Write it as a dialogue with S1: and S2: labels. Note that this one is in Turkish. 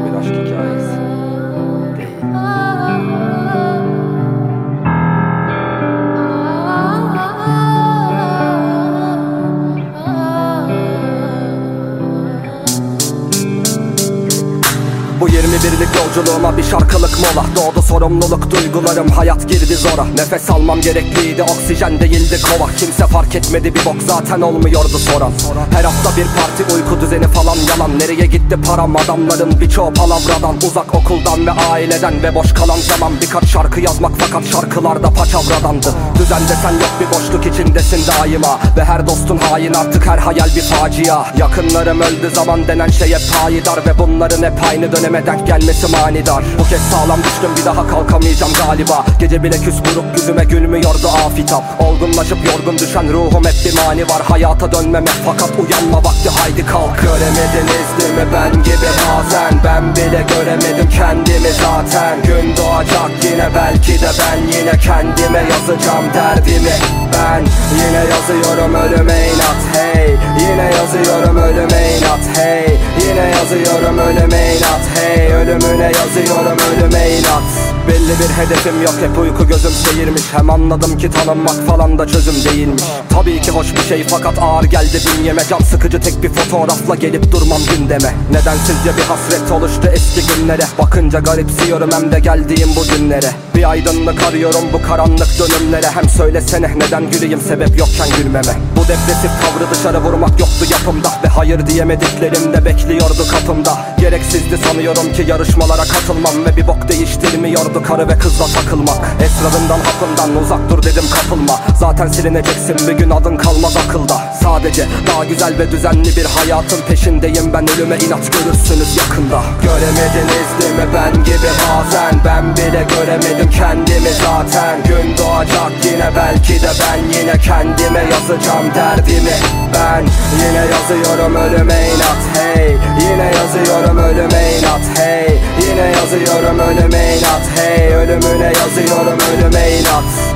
S1: farklı bir aşk hikayesi. Bu 21'lik Yolculuğuma bir şarkılık mola. Doğdu sorumluluk duygularım hayat girdi zora. Nefes almam gerekliydi oksijen değildi kova. Kimse fark etmedi bir bok zaten olmuyordu soran Her hafta bir parti uyku düzeni falan yalan. Nereye gitti param? Adamların birçoğu palavradan. Uzak okuldan ve aileden ve boş kalan zaman. Birkaç şarkı yazmak fakat şarkılarda paçavradandı. Düzen desen yok bir boşluk içindesin daima. Ve her dostun hain artık her hayal bir facia. Yakınlarım öldü zaman denen şey hep payidar Ve bunların hep aynı döneme denk gelmesi manidar. Bu kez sağlam düştüm bir daha kalkamayacağım galiba. Gece bile küs buruk yüzüme gülmüyordu afitap. Olgunlaşıp yorgun düşen ruhum hep bir mani var. Hayata dönmeme fakat uyanma vakti haydi kalk. Göremediniz değil mi? Ben gibi bazen. Ben bile göremedim kendimi zaten. Gün doğacak yine belki de ben Yine kendime yazacağım derdimi. Ben yine yazıyorum ölüme inat hey. Yine yazıyorum ölüme inat hey. Yine yazıyorum ölüme inat hey. Ölümüne yazıyorum ölüme inat. Belli bir hedefim yok hep uyku gözüm seyirmiş. Hem anladım ki tanınmak falan da çözüm değilmiş. Tabii ki hoş bir şey fakat ağır geldi bünyeme Can sıkıcı tek bir fotoğrafla gelip durmam gündeme Nedensizce bir hasret oluştu eski günlere? Bakınca garipsiyorum hem de geldiğim bu günlere. Bir aydınlık arıyorum bu karanlık dönümlere. Hem söylesene neden güleyim sebep yokken gülmeme. Bu depresif tavrı dışarı vurmak yoktu yapımda Ve hayır diyemediklerim de bekliyordu kapımda. Gereksizdi sanıyorum ki yarışmalara katılmam Ve bir bok değiştirmiyordu karı ve kızla takılmak. Esrarından hapından uzak dur dedim kapılma. Zaten silineceksin bir gün adın kalmaz akılda. Sadece daha güzel ve düzenli bir hayatın peşindeyim. Ben ölüme inat görürsünüz yakında. Göremediniz mi ben gibi bazen. Ben bile göremedim kendimi zaten. Gün doğacak yine belki de ben Yine kendime yazacağım derdimi. Ben yine yazıyorum ölüme inat. Hey Yine yazıyorum ölüme inat. Hey Yine yazıyorum ölüme inat. Hey Ölümüne yazıyorum ölüme inat